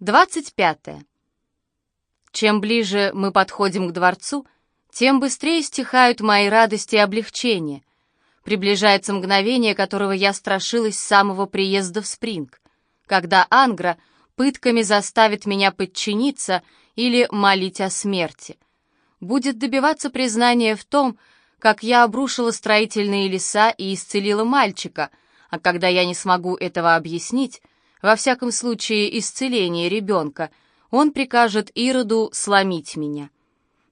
25. Чем ближе мы подходим к дворцу, тем быстрее стихают мои радости и облегчения. Приближается мгновение, которого я страшилась с самого приезда в Спринг, когда Ангра пытками заставит меня подчиниться или молить о смерти. Будет добиваться признания в том, как я обрушила строительные леса и исцелила мальчика, а когда я не смогу этого объяснить, во всяком случае исцеление ребенка, он прикажет Ироду сломить меня.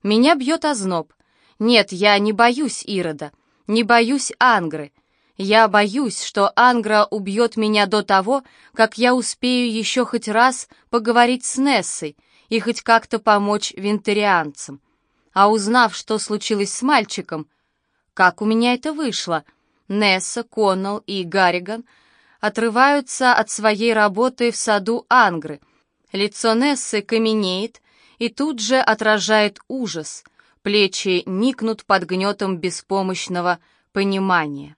Меня бьет озноб. Нет, я не боюсь Ирода, не боюсь Ангры. Я боюсь, что Ангра убьет меня до того, как я успею еще хоть раз поговорить с Нессой и хоть как-то помочь винтерианцам. А узнав, что случилось с мальчиком, как у меня это вышло, Несса, Коннелл и Гарриган — отрываются от своей работы в саду Ангры. Лицо Нессы каменеет и тут же отражает ужас. Плечи никнут под гнетом беспомощного понимания.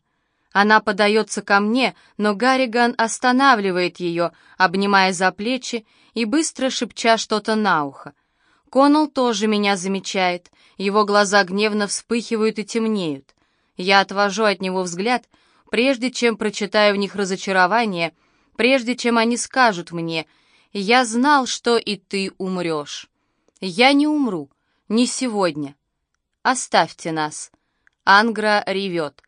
Она подается ко мне, но Гарриган останавливает ее, обнимая за плечи и быстро шепча что-то на ухо. Коннелл тоже меня замечает, его глаза гневно вспыхивают и темнеют. Я отвожу от него взгляд — прежде чем прочитаю в них разочарование, прежде чем они скажут мне «Я знал, что и ты умрешь». Я не умру, не сегодня. Оставьте нас. Ангра ревет.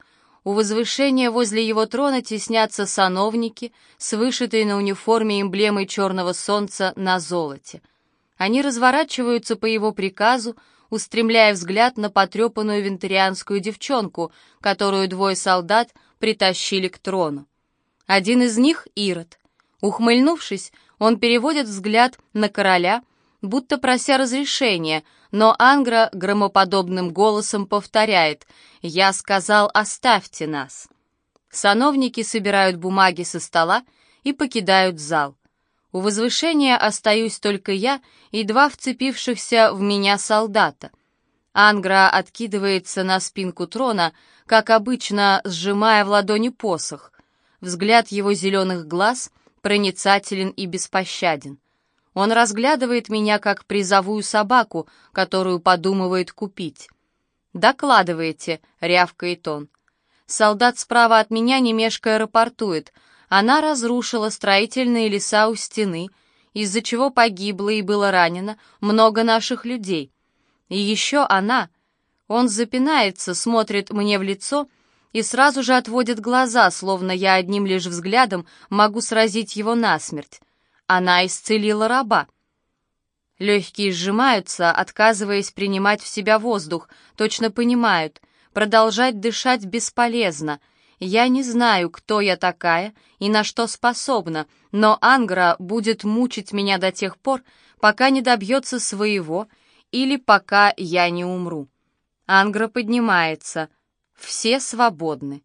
У возвышения возле его трона теснятся сановники с вышитой на униформе эмблемой черного солнца на золоте. Они разворачиваются по его приказу, устремляя взгляд на потрепанную вентарианскую девчонку, которую двое солдат притащили к трону. Один из них — Ирод. Ухмыльнувшись, он переводит взгляд на короля, будто прося разрешения, но Ангра громоподобным голосом повторяет «Я сказал, оставьте нас». Сановники собирают бумаги со стола и покидают зал. У возвышения остаюсь только я и два вцепившихся в меня солдата. Ангра откидывается на спинку трона, как обычно, сжимая в ладони посох. Взгляд его зеленых глаз проницателен и беспощаден. Он разглядывает меня, как призовую собаку, которую подумывает купить. «Докладывайте», — рявкает он. Солдат справа от меня, не мешкая. Она разрушила строительные леса у стены, из-за чего погибло и было ранено много наших людей. И еще она... Он запинается, смотрит мне в лицо и сразу же отводит глаза, словно я одним лишь взглядом могу сразить его насмерть. Она исцелила раба. Легкие сжимаются, отказываясь принимать в себя воздух, точно понимают, продолжать дышать бесполезно. Я не знаю, кто я такая и на что способна, но Ангра будет мучить меня до тех пор, пока не добьется своего или пока я не умру. Ангра поднимается. Все свободны.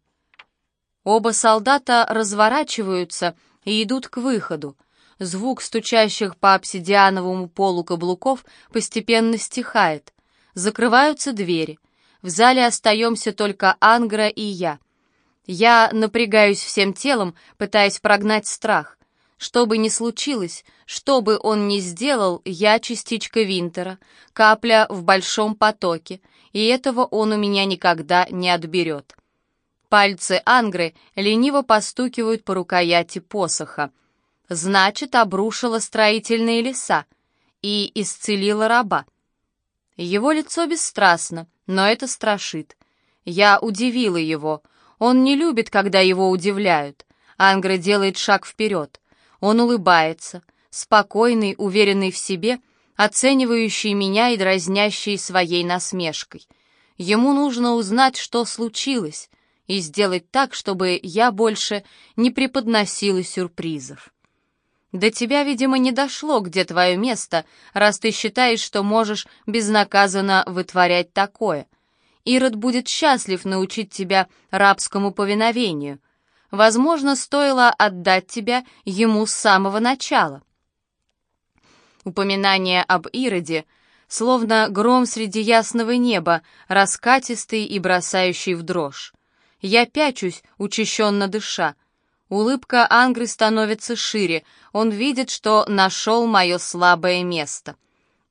Оба солдата разворачиваются и идут к выходу. Звук стучащих по обсидиановому полу каблуков постепенно стихает. Закрываются двери. В зале остаемся только Ангра и я. Я напрягаюсь всем телом, пытаясь прогнать страх. Что бы ни случилось, что бы он ни сделал, я частичка Винтера, капля в большом потоке, и этого он у меня никогда не отберет. Пальцы Ангры лениво постукивают по рукояти посоха. Значит, обрушила строительные леса и исцелила раба. Его лицо бесстрастно, но это страшит. Я удивила его. Он не любит, когда его удивляют. Ангра делает шаг вперед. Он улыбается, спокойный, уверенный в себе, оценивающий меня и дразнящий своей насмешкой. Ему нужно узнать, что случилось, и сделать так, чтобы я больше не преподносила сюрпризов. До тебя, видимо, не дошло, где твое место, раз ты считаешь, что можешь безнаказанно вытворять такое. Ирод будет счастлив научить тебя рабскому повиновению — Возможно, стоило отдать тебя ему с самого начала. Упоминание об Ироде, словно гром среди ясного неба, раскатистый и бросающий в дрожь. Я пячусь, учащенно дыша. Улыбка Ангры становится шире. Он видит, что нашел мое слабое место.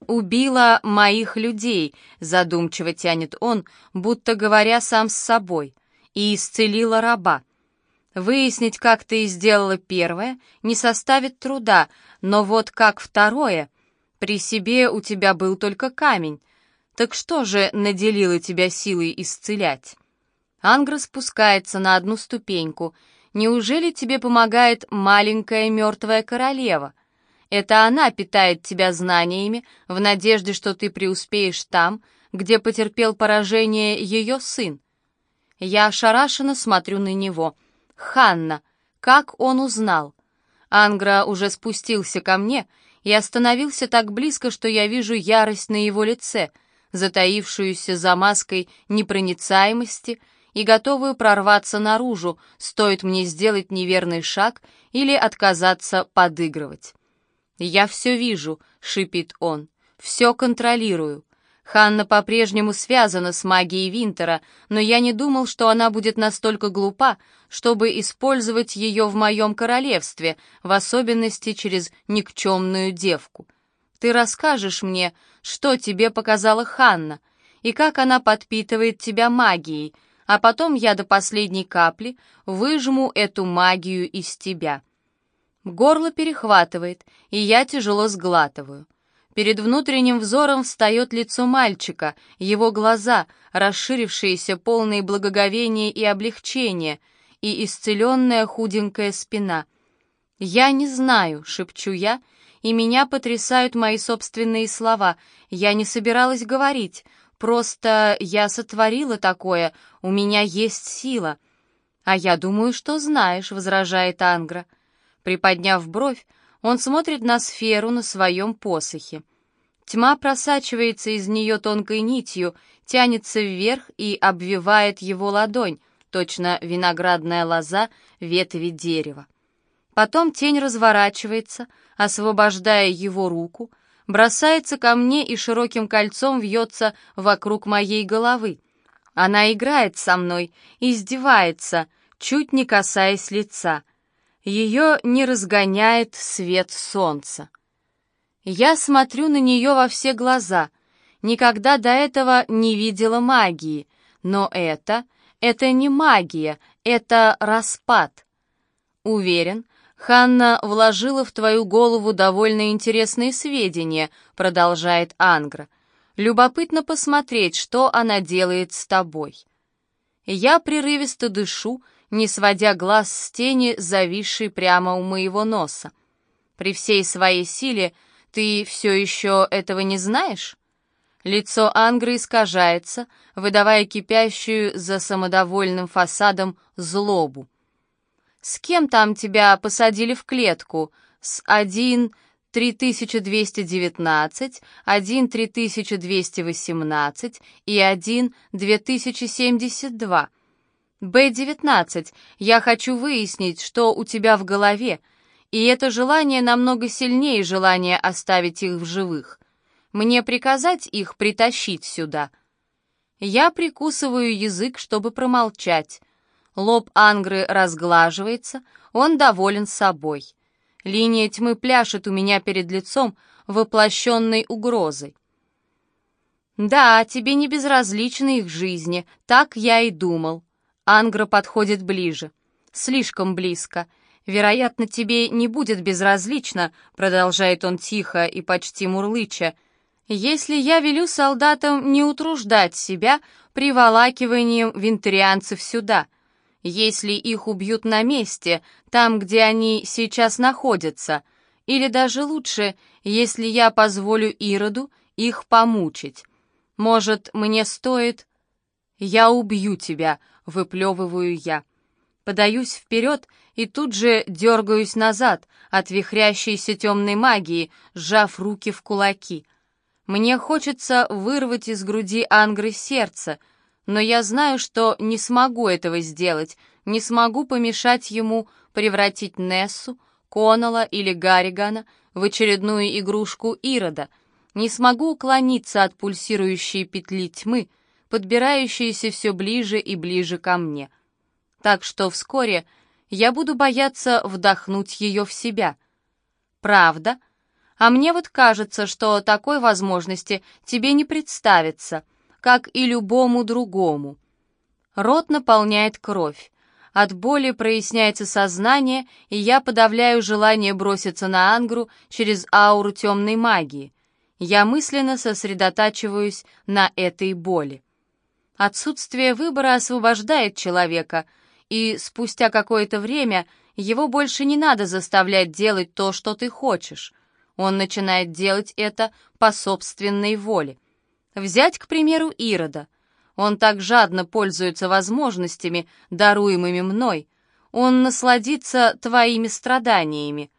«Убила моих людей», — задумчиво тянет он, будто говоря сам с собой, и исцелила раба. Выяснить, как ты сделала первое, не составит труда, но вот как второе, при себе у тебя был только камень. Так что же наделило тебя силой исцелять? Ангра спускается на одну ступеньку — Неужели тебе помогает маленькая мертвая королева? Это она питает тебя знаниями в надежде, что ты преуспеешь там, где потерпел поражение ее сын. Я ошарашенно смотрю на него. Ханна, как он узнал? Ангра уже спустился ко мне и остановился так близко, что я вижу ярость на его лице, затаившуюся за маской непроницаемости и готовую прорваться наружу, стоит мне сделать неверный шаг или отказаться подыгрывать. «Я все вижу», — шипит он, — «все контролирую». Ханна по-прежнему связана с магией Винтера, но я не думал, что она будет настолько глупа, чтобы использовать ее в моем королевстве, в особенности через никчемную девку. Ты расскажешь мне, что тебе показала Ханна, и как она подпитывает тебя магией, а потом я до последней капли выжму эту магию из тебя. Горло перехватывает, и я тяжело сглатываю. Перед внутренним взором встает лицо мальчика, его глаза, расширившиеся, полные благоговения и облегчения, и исцеленная худенькая спина. «Я не знаю», — шепчу я, и меня потрясают мои собственные слова. Я не собиралась говорить, Просто я сотворила такое, у меня есть сила. А я думаю, что знаешь, возражает Ангра. Приподняв бровь, он смотрит на сферу на своем посохе. Тьма просачивается из нее тонкой нитью, тянется вверх и обвивает его ладонь, точно виноградная лоза ветви дерева. Потом тень разворачивается, освобождая его руку, бросается ко мне и широким кольцом вьется вокруг моей головы. Она играет со мной, издевается, чуть не касаясь лица. Ее не разгоняет свет солнца. Я смотрю на нее во все глаза. Никогда до этого не видела магии. Но это, это не магия, это распад. Уверен, «Ханна вложила в твою голову довольно интересные сведения», — продолжает Ангра. «Любопытно посмотреть, что она делает с тобой». Я прерывисто дышу, не сводя глаз с тени, зависшей прямо у моего носа. «При всей своей силе ты все еще этого не знаешь?» Лицо Ангры искажается, выдавая кипящую за самодовольным фасадом злобу. С кем там тебя посадили в клетку? С один 3219, один 3218 и один 2072. Б-19, я хочу выяснить, что у тебя в голове, и это желание намного сильнее желания оставить их в живых. Мне приказать их притащить сюда? Я прикусываю язык, чтобы промолчать. Лоб Ангры разглаживается, он доволен собой. Линия тьмы пляшет у меня перед лицом, воплощенной угрозой. «Да, тебе не безразличны их жизни, так я и думал». Ангра подходит ближе. «Слишком близко. Вероятно, тебе не будет безразлично», продолжает он тихо и почти мурлыча, «если я велю солдатам не утруждать себя приволакиванием винтерианцев сюда» если их убьют на месте, там, где они сейчас находятся, или даже лучше, если я позволю Ироду их помучить. Может, мне стоит... Я убью тебя, выплевываю я. Подаюсь вперед и тут же дергаюсь назад от вихрящейся темной магии, сжав руки в кулаки. Мне хочется вырвать из груди Ангры сердце — но я знаю, что не смогу этого сделать, не смогу помешать ему превратить Нессу, Конала или Гарригана в очередную игрушку Ирода, не смогу уклониться от пульсирующей петли тьмы, подбирающейся все ближе и ближе ко мне. Так что вскоре я буду бояться вдохнуть ее в себя. Правда? А мне вот кажется, что такой возможности тебе не представится, как и любому другому. Рот наполняет кровь. От боли проясняется сознание, и я подавляю желание броситься на Ангру через ауру темной магии. Я мысленно сосредотачиваюсь на этой боли. Отсутствие выбора освобождает человека, и спустя какое-то время его больше не надо заставлять делать то, что ты хочешь. Он начинает делать это по собственной воле. Взять, к примеру, Ирода — он так жадно пользуется возможностями, даруемыми мной. Он насладится твоими страданиями.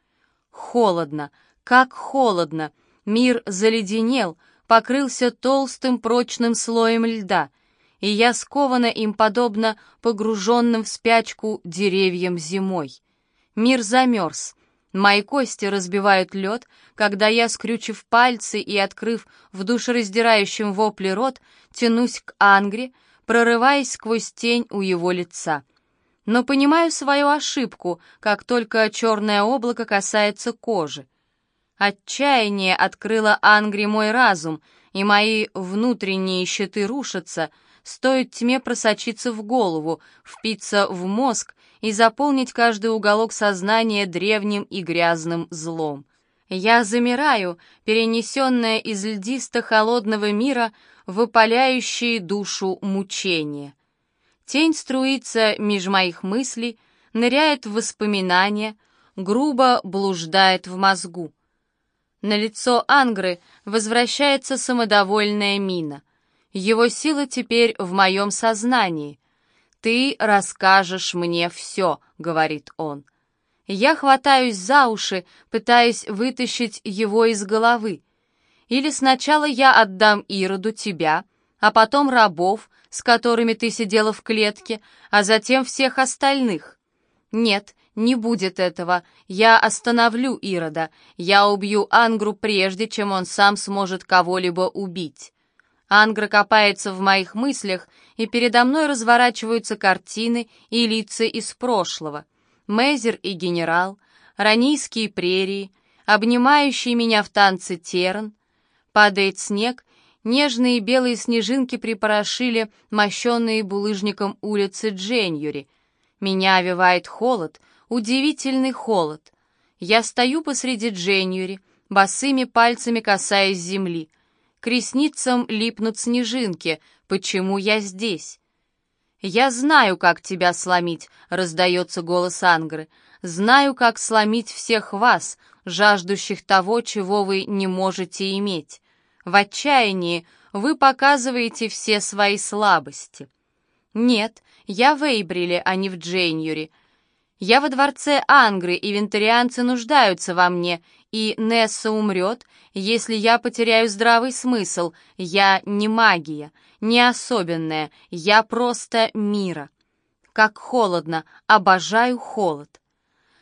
Холодно, как холодно. Мир заледенел, покрылся толстым прочным слоем льда, и я скована им подобно погруженным в спячку деревьям зимой. Мир замерз, Мои кости разбивают лед, когда я, скрючив пальцы и открыв в душераздирающем вопле рот, тянусь к Ангре, прорываясь сквозь тень у его лица. Но понимаю свою ошибку, как только черное облако касается кожи. Отчаяние открыло Ангре мой разум, и мои внутренние щиты рушатся, стоит тьме просочиться в голову, впиться в мозг и заполнить каждый уголок сознания древним и грязным злом. Я замираю, перенесенная из льдисто-холодного мира в опаляющие душу мучения. Тень струится меж моих мыслей, ныряет в воспоминания, грубо блуждает в мозгу. На лицо Ангры возвращается самодовольная мина. Его сила теперь в моем сознании. «Ты расскажешь мне все», — говорит он. Я хватаюсь за уши, пытаясь вытащить его из головы. Или сначала я отдам Ироду тебя, а потом рабов, с которыми ты сидела в клетке, а затем всех остальных. Нет, не будет этого. Я остановлю Ирода. Я убью Ангру прежде, чем он сам сможет кого-либо убить. Ангра копается в моих мыслях, и передо мной разворачиваются картины и лица из прошлого. Мейзер и генерал, ранийские прерии, обнимающие меня в танце терн. Падает снег, нежные белые снежинки припорошили мощенные булыжником улицы Дженюри. Меня овивает холод, удивительный холод. Я стою посреди Дженюри, босыми пальцами касаясь земли — к ресницам липнут снежинки. Почему я здесь? «Я знаю, как тебя сломить», — раздается голос Ангры. «Знаю, как сломить всех вас, жаждущих того, чего вы не можете иметь. В отчаянии вы показываете все свои слабости». «Нет, я в Эйбриле, а не в Джейнюре. Я во дворце Ангры, и вентарианцы нуждаются во мне, и Несса умрет, если я потеряю здравый смысл. Я не магия, не особенная, я просто мира. Как холодно, обожаю холод.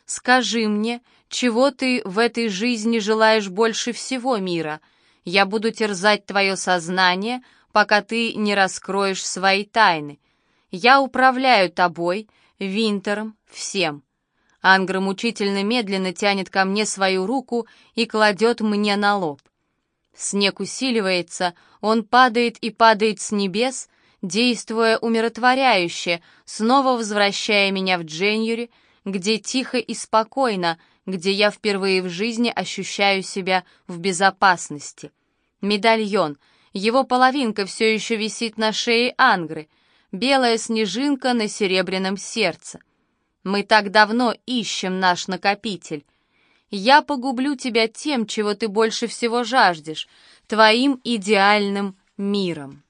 Скажи мне, чего ты в этой жизни желаешь больше всего мира? Я буду терзать твое сознание, пока ты не раскроешь свои тайны. Я управляю тобой, Винтером, всем. Ангра мучительно медленно тянет ко мне свою руку и кладет мне на лоб. Снег усиливается, он падает и падает с небес, действуя умиротворяюще, снова возвращая меня в Дженюри, где тихо и спокойно, где я впервые в жизни ощущаю себя в безопасности. Медальон, его половинка все еще висит на шее Ангры — белая снежинка на серебряном сердце. Мы так давно ищем наш накопитель. Я погублю тебя тем, чего ты больше всего жаждешь, твоим идеальным миром.